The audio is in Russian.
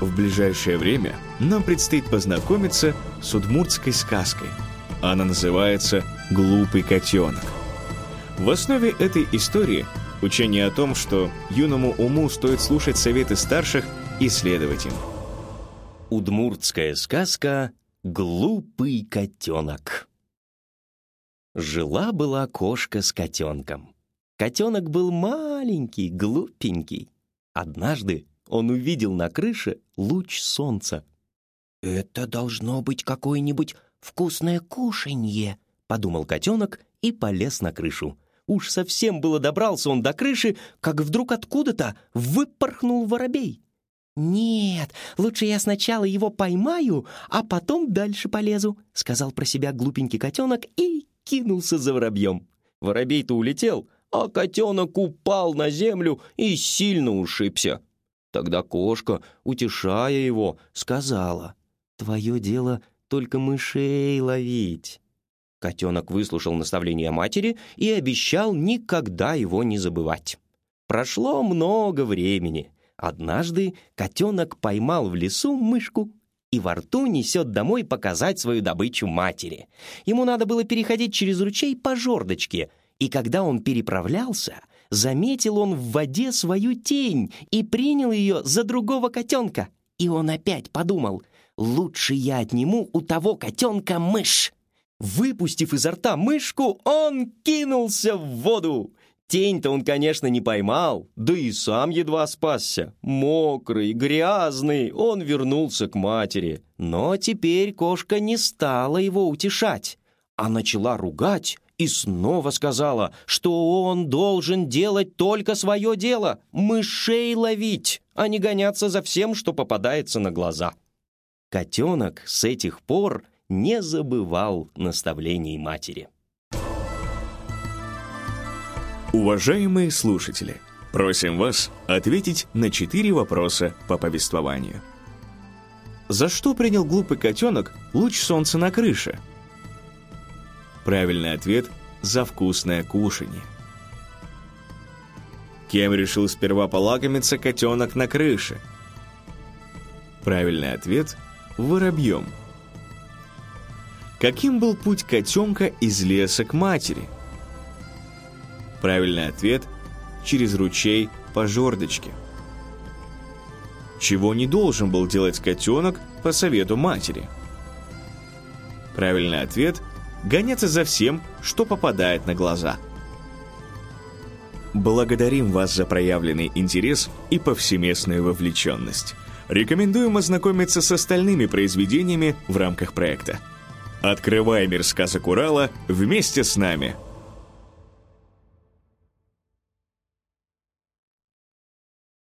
В ближайшее время нам предстоит познакомиться с удмуртской сказкой. Она называется «Глупый котенок». В основе этой истории учение о том, что юному уму стоит слушать советы старших и следовать им. Удмуртская сказка «Глупый котенок». Жила-была кошка с котенком. Котенок был маленький, глупенький. Однажды он увидел на крыше луч солнца. «Это должно быть какое-нибудь вкусное кушанье», — подумал котенок и полез на крышу. Уж совсем было добрался он до крыши, как вдруг откуда-то выпорхнул воробей. «Нет, лучше я сначала его поймаю, а потом дальше полезу», — сказал про себя глупенький котенок и кинулся за воробьем. Воробей-то улетел, а котенок упал на землю и сильно ушибся. Тогда кошка, утешая его, сказала, «Твое дело только мышей ловить». Котенок выслушал наставление матери и обещал никогда его не забывать. Прошло много времени. Однажды котенок поймал в лесу мышку и во рту несет домой показать свою добычу матери. Ему надо было переходить через ручей по жердочке, и когда он переправлялся — заметил он в воде свою тень и принял ее за другого котенка. И он опять подумал, лучше я отниму у того котенка мышь. Выпустив изо рта мышку, он кинулся в воду. Тень-то он, конечно, не поймал, да и сам едва спасся. Мокрый, грязный, он вернулся к матери. Но теперь кошка не стала его утешать, а начала ругать и снова сказала, что он должен делать только свое дело — мышей ловить, а не гоняться за всем, что попадается на глаза. Котенок с этих пор не забывал наставлений матери. Уважаемые слушатели, просим вас ответить на четыре вопроса по повествованию. За что принял глупый котенок луч солнца на крыше – Правильный ответ – за вкусное кушанье. Кем решил сперва полакомиться котенок на крыше? Правильный ответ – воробьем. Каким был путь котенка из леса к матери? Правильный ответ – через ручей по жердочке. Чего не должен был делать котенок по совету матери? Правильный ответ – гоняться за всем, что попадает на глаза. Благодарим вас за проявленный интерес и повсеместную вовлеченность. Рекомендуем ознакомиться с остальными произведениями в рамках проекта. Открывай мир сказок Урала вместе с нами –